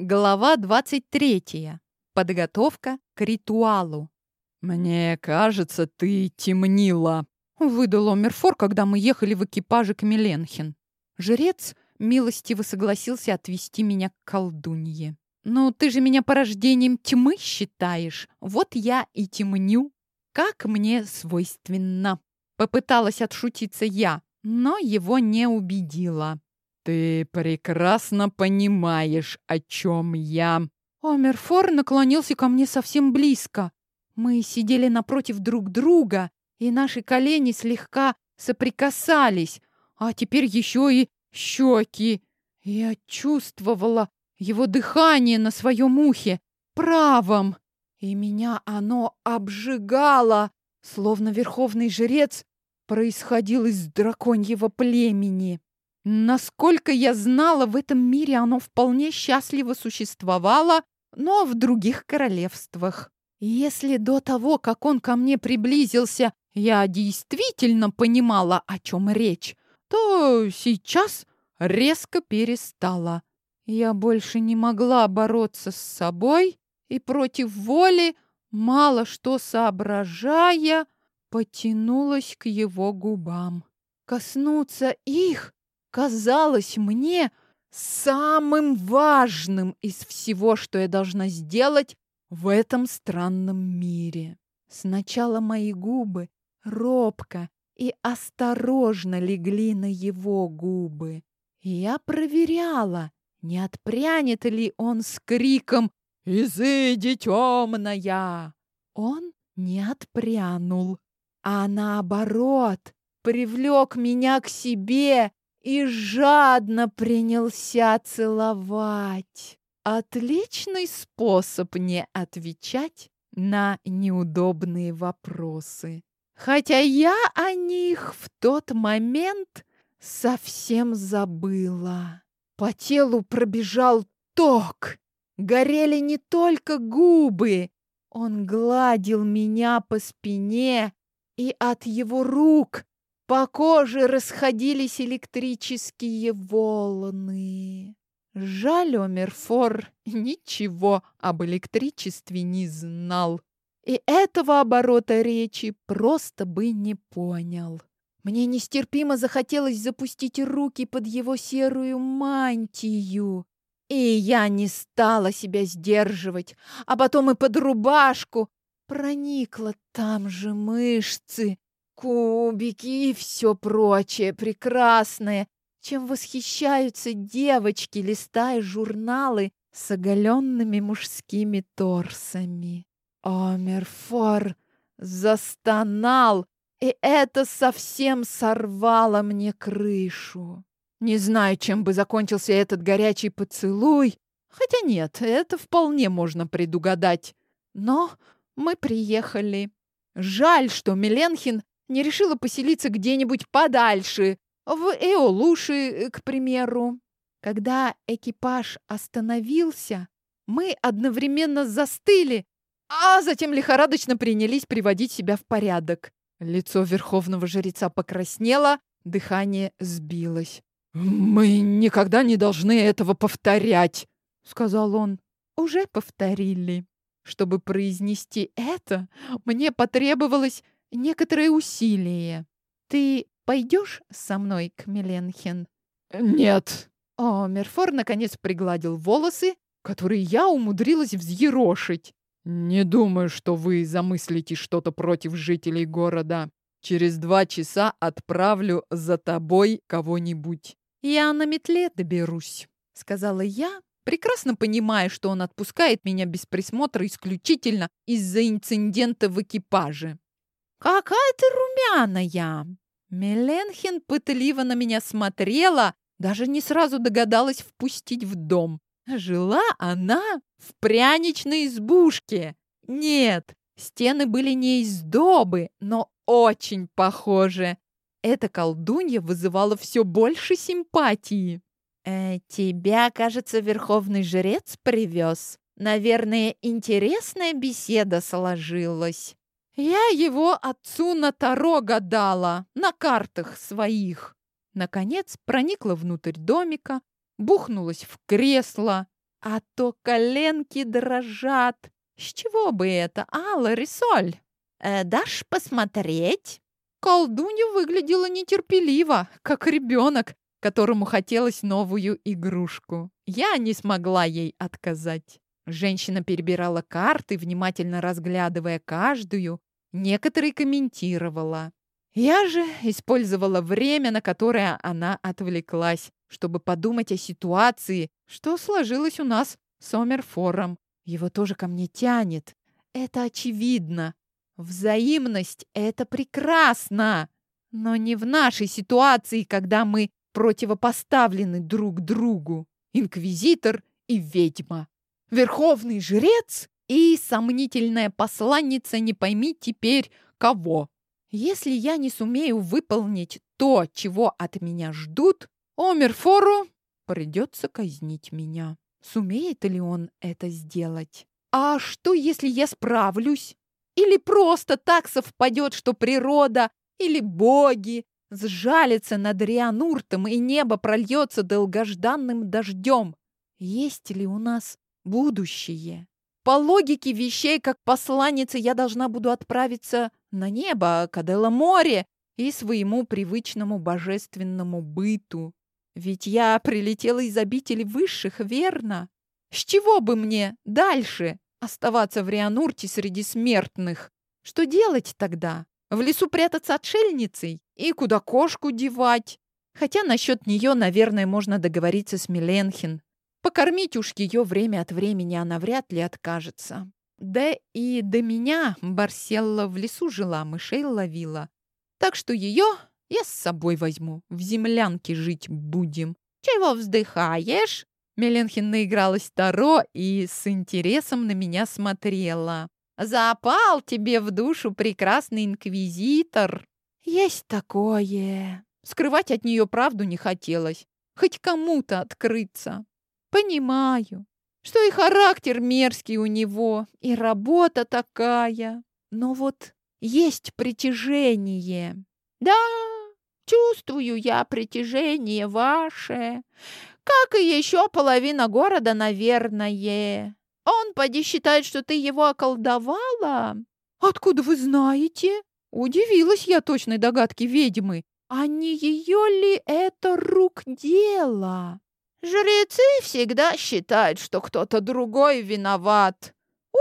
Глава 23. Подготовка к ритуалу. «Мне кажется, ты темнила», — выдал Омерфор, когда мы ехали в экипаже к Миленхен. Жрец милостиво согласился отвести меня к колдунье. «Ну, ты же меня порождением тьмы считаешь. Вот я и темню, как мне свойственно». Попыталась отшутиться я, но его не убедила. «Ты прекрасно понимаешь, о чем я». Омерфор наклонился ко мне совсем близко. Мы сидели напротив друг друга, и наши колени слегка соприкасались, а теперь еще и щеки. Я чувствовала его дыхание на своем ухе, правом, и меня оно обжигало, словно верховный жрец происходил из драконьего племени. Насколько я знала, в этом мире оно вполне счастливо существовало, но в других королевствах. Если до того, как он ко мне приблизился, я действительно понимала, о чем речь, то сейчас резко перестала. Я больше не могла бороться с собой и против воли, мало что соображая, потянулась к его губам. Коснуться их казалось мне самым важным из всего, что я должна сделать в этом странном мире. Сначала мои губы робко и осторожно легли на его губы. Я проверяла, не отпрянет ли он с криком «Изыди, темная!» Он не отпрянул, а наоборот привлек меня к себе и жадно принялся целовать. Отличный способ не отвечать на неудобные вопросы. Хотя я о них в тот момент совсем забыла. По телу пробежал ток. Горели не только губы. Он гладил меня по спине, и от его рук по коже расходились электрические волны. Жаль, Омерфор ничего об электричестве не знал. И этого оборота речи просто бы не понял. Мне нестерпимо захотелось запустить руки под его серую мантию. И я не стала себя сдерживать, а потом и под рубашку. Проникла там же мышцы, кубики и все прочее прекрасное, чем восхищаются девочки, листая журналы с оголенными мужскими торсами. Омерфор застонал, и это совсем сорвало мне крышу. Не знаю, чем бы закончился этот горячий поцелуй, хотя нет, это вполне можно предугадать. Но мы приехали. Жаль, что Миленхин не решила поселиться где-нибудь подальше, в Эолуши, к примеру. Когда экипаж остановился, мы одновременно застыли, а затем лихорадочно принялись приводить себя в порядок. Лицо верховного жреца покраснело, дыхание сбилось. «Мы никогда не должны этого повторять», — сказал он. «Уже повторили. Чтобы произнести это, мне потребовалось некоторое усилие. Ты пойдешь со мной к Миленхен? Нет. О, Мерфор наконец пригладил волосы, которые я умудрилась взъерошить. Не думаю, что вы замыслите что-то против жителей города. Через два часа отправлю за тобой кого-нибудь. Я на метле доберусь, сказала я, прекрасно понимая, что он отпускает меня без присмотра исключительно из-за инцидента в экипаже. «Какая ты румяная!» Меленхин пытливо на меня смотрела, даже не сразу догадалась впустить в дом. Жила она в пряничной избушке. Нет, стены были не из добы, но очень похожи. Эта колдунья вызывала все больше симпатии. «Э, «Тебя, кажется, верховный жрец привез. Наверное, интересная беседа сложилась». Я его отцу на таро гадала, на картах своих. Наконец проникла внутрь домика, бухнулась в кресло. а то коленки дрожат. С чего бы это, Алла Рисоль? Э, дашь посмотреть? Колдунья выглядела нетерпеливо, как ребенок, которому хотелось новую игрушку. Я не смогла ей отказать. Женщина перебирала карты, внимательно разглядывая каждую, некоторые комментировала. Я же использовала время, на которое она отвлеклась, чтобы подумать о ситуации, что сложилось у нас с Омерфором. Его тоже ко мне тянет. Это очевидно. Взаимность — это прекрасно. Но не в нашей ситуации, когда мы противопоставлены друг другу. Инквизитор и ведьма. Верховный жрец и сомнительная посланница не пойми теперь кого. Если я не сумею выполнить то, чего от меня ждут, Омерфору придется казнить меня. Сумеет ли он это сделать? А что, если я справлюсь? Или просто так совпадет, что природа или боги сжалятся над Риануртом, и небо прольется долгожданным дождем? Есть ли у нас будущее? По логике вещей, как посланница, я должна буду отправиться на небо, к Аделла-море и своему привычному божественному быту. Ведь я прилетела из обители высших, верно? С чего бы мне дальше Оставаться в Рианурте среди смертных. Что делать тогда? В лесу прятаться отшельницей? И куда кошку девать? Хотя насчет нее, наверное, можно договориться с Миленхин. Покормить уж ее время от времени она вряд ли откажется. Да и до меня Барселла в лесу жила, мышей ловила. Так что ее я с собой возьму. В землянке жить будем. Чего вздыхаешь? Меленхин наигралась Таро и с интересом на меня смотрела. «Запал тебе в душу прекрасный инквизитор!» «Есть такое!» Скрывать от нее правду не хотелось. Хоть кому-то открыться. «Понимаю, что и характер мерзкий у него, и работа такая. Но вот есть притяжение. Да, чувствую я притяжение ваше как и еще половина города, наверное. Он поди считает, что ты его околдовала. Откуда вы знаете? Удивилась я точной догадке ведьмы. А не ее ли это рук дело? Жрецы всегда считают, что кто-то другой виноват.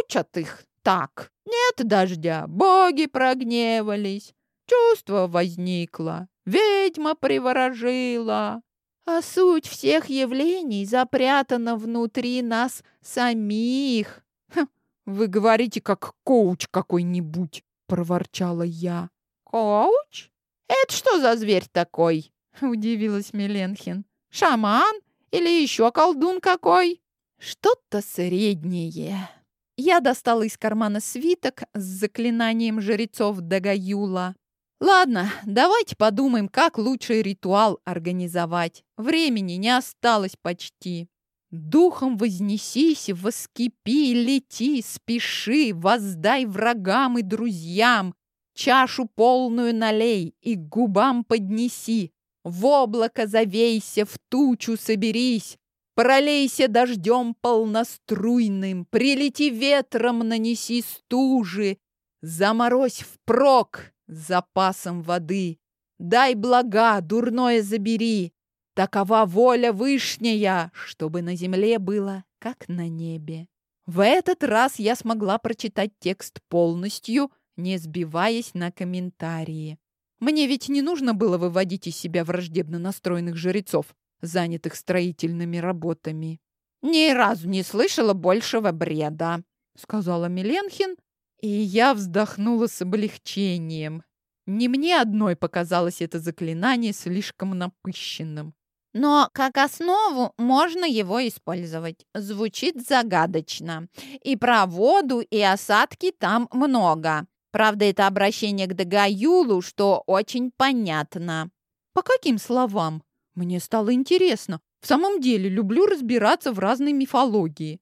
Учат их так. Нет дождя, боги прогневались. Чувство возникло. Ведьма приворожила. А суть всех явлений запрятана внутри нас самих. Ха, вы говорите, как коуч какой-нибудь, проворчала я. Коуч? Это что за зверь такой? Удивилась Миленхин. Шаман или еще колдун какой? Что-то среднее. Я достала из кармана свиток с заклинанием жрецов Дагаюла Ладно, давайте подумаем, как лучший ритуал организовать. Времени не осталось почти. Духом вознесись, воскипи, лети, спеши, воздай врагам и друзьям. Чашу полную налей и губам поднеси. В облако завейся, в тучу соберись. Пролейся дождем полноструйным, Прилети ветром, нанеси стужи. Заморозь впрок, запасом воды. Дай блага, дурное забери. Такова воля вышняя, чтобы на земле было, как на небе. В этот раз я смогла прочитать текст полностью, не сбиваясь на комментарии. Мне ведь не нужно было выводить из себя враждебно настроенных жрецов, занятых строительными работами. «Ни разу не слышала большего бреда», — сказала Миленхин, и я вздохнула с облегчением. Не мне одной показалось это заклинание слишком напыщенным. Но как основу можно его использовать. Звучит загадочно. И про воду, и осадки там много. Правда, это обращение к Дагаюлу, что очень понятно. По каким словам? Мне стало интересно. В самом деле, люблю разбираться в разной мифологии.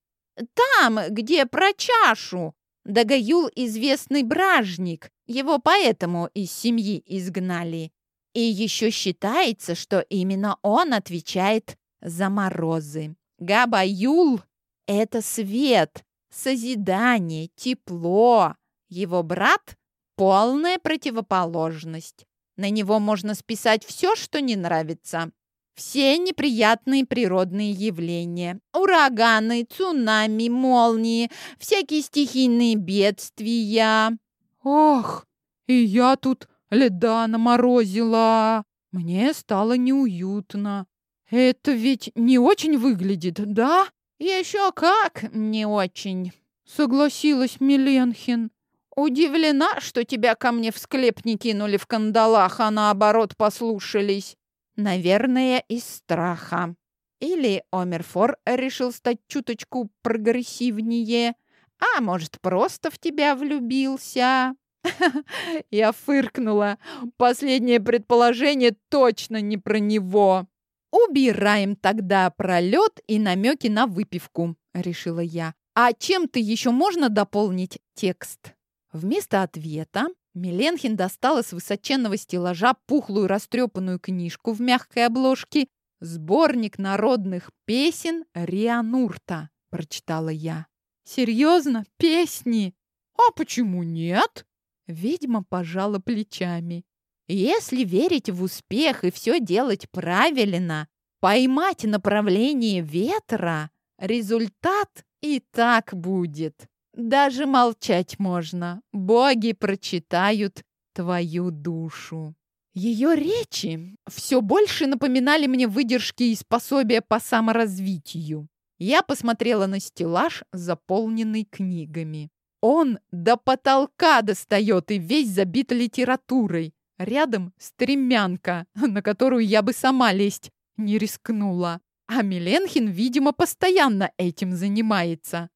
Там, где про чашу, Дагаюл – известный бражник, его поэтому из семьи изгнали. И еще считается, что именно он отвечает за морозы. Габаюл Это свет, созидание, тепло. Его брат – полная противоположность. На него можно списать все, что не нравится. Все неприятные природные явления. Ураганы, цунами, молнии, всякие стихийные бедствия. Ох, и я тут льда наморозила. Мне стало неуютно. Это ведь не очень выглядит, да? Еще как не очень, согласилась Миленхин. Удивлена, что тебя ко мне в склеп не кинули в кандалах, а наоборот послушались. Наверное, из страха. Или Омерфор решил стать чуточку прогрессивнее, а может, просто в тебя влюбился. Я фыркнула. Последнее предположение точно не про него. Убираем тогда пролет и намеки на выпивку, решила я. А чем-то еще можно дополнить текст? Вместо ответа Миленхин достала с высоченного стеллажа пухлую растрепанную книжку в мягкой обложке «Сборник народных песен Рианурта», — прочитала я. «Серьезно? Песни? А почему нет?» Ведьма пожала плечами. Если верить в успех и все делать правильно, поймать направление ветра, результат и так будет. Даже молчать можно. Боги прочитают твою душу. Ее речи все больше напоминали мне выдержки и пособия по саморазвитию. Я посмотрела на стеллаж, заполненный книгами. Он до потолка достает и весь забит литературой. Рядом стремянка, на которую я бы сама лезть не рискнула. А Миленхин, видимо, постоянно этим занимается.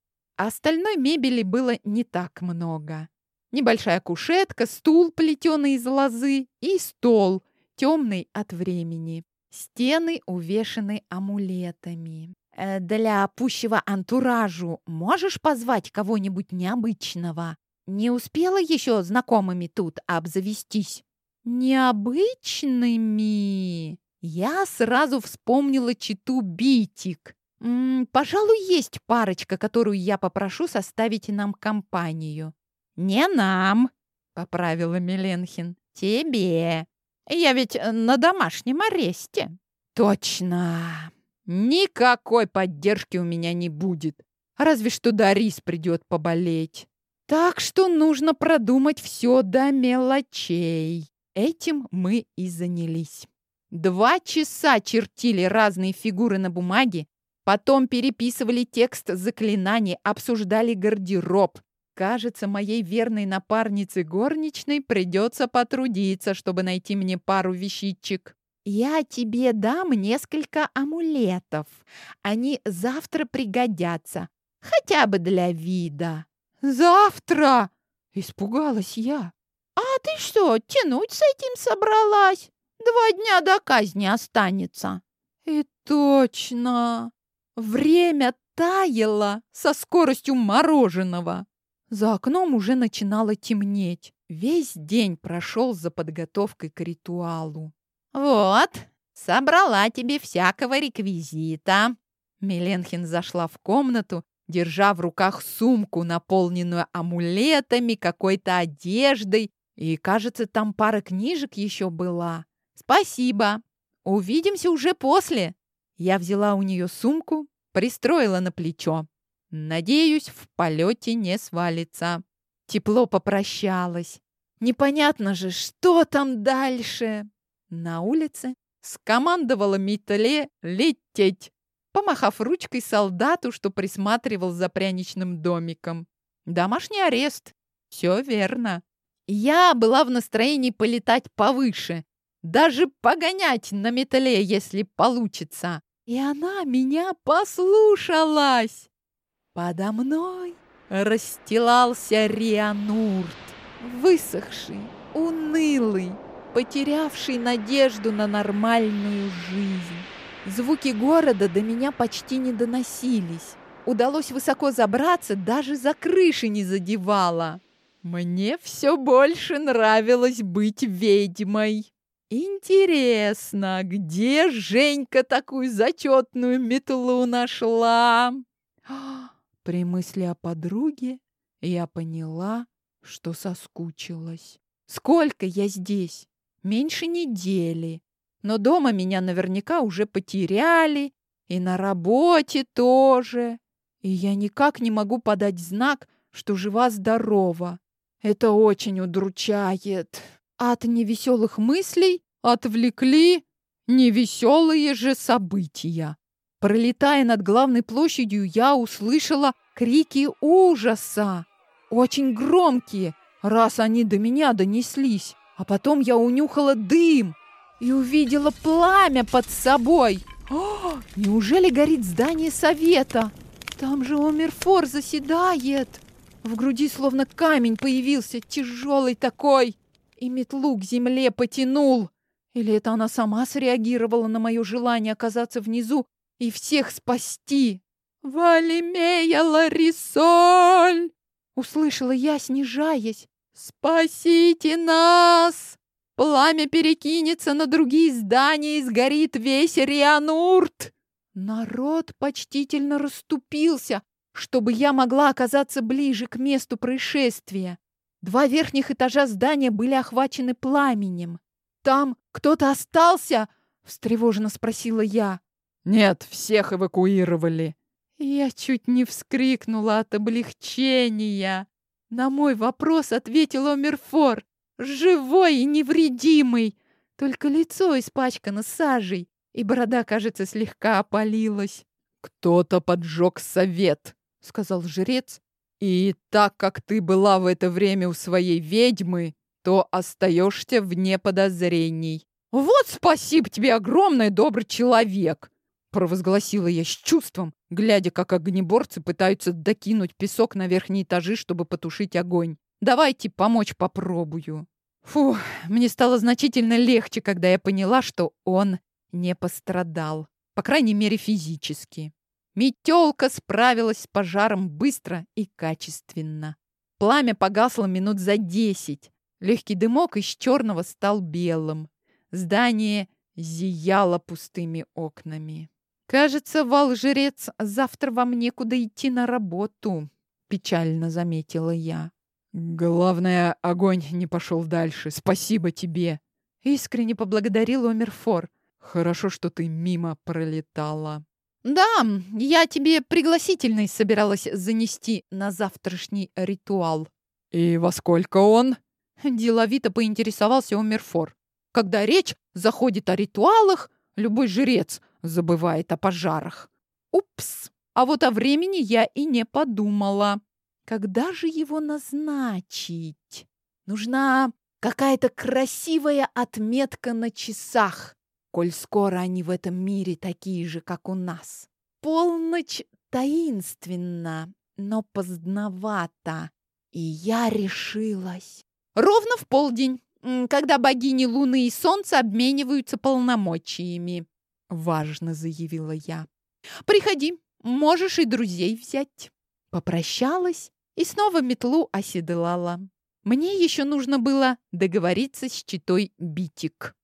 Остальной мебели было не так много. Небольшая кушетка, стул, плетеный из лозы, и стол, темный от времени. Стены увешаны амулетами. Э, для пущего антуражу можешь позвать кого-нибудь необычного? Не успела еще знакомыми тут обзавестись? Необычными? Я сразу вспомнила читу Битик. М -м, пожалуй, есть парочка, которую я попрошу составить нам компанию. Не нам, поправила Миленхин. Тебе. Я ведь на домашнем аресте. Точно. Никакой поддержки у меня не будет. Разве что Дарис придет поболеть. Так что нужно продумать все до мелочей. Этим мы и занялись. Два часа чертили разные фигуры на бумаге, потом переписывали текст заклинаний, обсуждали гардероб. Кажется, моей верной напарнице горничной придется потрудиться, чтобы найти мне пару вещичек. Я тебе дам несколько амулетов. Они завтра пригодятся. Хотя бы для вида. Завтра! Испугалась я. А ты что, тянуть с этим собралась? Два дня до казни останется. И точно. Время таяло со скоростью мороженого. За окном уже начинало темнеть. Весь день прошел за подготовкой к ритуалу. «Вот, собрала тебе всякого реквизита». Миленхин зашла в комнату, держа в руках сумку, наполненную амулетами, какой-то одеждой, и, кажется, там пара книжек еще была. «Спасибо. Увидимся уже после». Я взяла у нее сумку, пристроила на плечо. Надеюсь, в полете не свалится. Тепло попрощалась. Непонятно же, что там дальше. На улице скомандовала Митле лететь, помахав ручкой солдату, что присматривал за пряничным домиком. Домашний арест. Все верно. Я была в настроении полетать повыше, даже погонять на металле, если получится. И она меня послушалась. Подо мной расстилался Рианурт, высохший, унылый, потерявший надежду на нормальную жизнь. Звуки города до меня почти не доносились. Удалось высоко забраться, даже за крыши не задевало. Мне все больше нравилось быть ведьмой. Интересно, где Женька такую зачетную метлу нашла? При мысли о подруге я поняла, что соскучилась. Сколько я здесь? Меньше недели. Но дома меня наверняка уже потеряли, и на работе тоже. И я никак не могу подать знак, что жива-здорова. Это очень удручает. От невеселых мыслей отвлекли невеселые же события. Пролетая над главной площадью, я услышала крики ужаса. Очень громкие, раз они до меня донеслись. А потом я унюхала дым и увидела пламя под собой. О, неужели горит здание совета? Там же Омерфор заседает. В груди словно камень появился, тяжелый такой. И метлу к земле потянул. Или это она сама среагировала на мое желание оказаться внизу и всех спасти? «Валимея Ларисоль!» Услышала я, снижаясь. «Спасите нас! Пламя перекинется на другие здания и сгорит весь Рианурт!» Народ почтительно расступился, чтобы я могла оказаться ближе к месту происшествия. Два верхних этажа здания были охвачены пламенем. «Там кто-то остался?» — встревоженно спросила я. «Нет, всех эвакуировали». Я чуть не вскрикнула от облегчения. На мой вопрос ответил Омерфор. Живой и невредимый. Только лицо испачкано сажей, и борода, кажется, слегка опалилась. «Кто-то поджег совет», — сказал жрец. «И так как ты была в это время у своей ведьмы, то остаешься вне подозрений». «Вот спасибо тебе огромное, добрый человек!» провозгласила я с чувством, глядя, как огнеборцы пытаются докинуть песок на верхние этажи, чтобы потушить огонь. «Давайте помочь попробую». Фу, мне стало значительно легче, когда я поняла, что он не пострадал. По крайней мере, физически. Метелка справилась с пожаром быстро и качественно. Пламя погасло минут за десять. Легкий дымок из черного стал белым. Здание зияло пустыми окнами. «Кажется, вал-жрец, завтра вам некуда идти на работу», — печально заметила я. «Главное, огонь не пошел дальше. Спасибо тебе!» Искренне поблагодарил Омерфор. «Хорошо, что ты мимо пролетала». «Да, я тебе пригласительный собиралась занести на завтрашний ритуал». «И во сколько он?» Деловито поинтересовался Омерфор. «Когда речь заходит о ритуалах, любой жрец забывает о пожарах. Упс! А вот о времени я и не подумала. Когда же его назначить? Нужна какая-то красивая отметка на часах, коль скоро они в этом мире такие же, как у нас. Полночь таинственна, но поздновато. И я решилась. Ровно в полдень, когда богини Луны и Солнца обмениваются полномочиями. Важно заявила я. Приходи, можешь и друзей взять. Попрощалась и снова метлу оседлала. Мне еще нужно было договориться с читой Битик.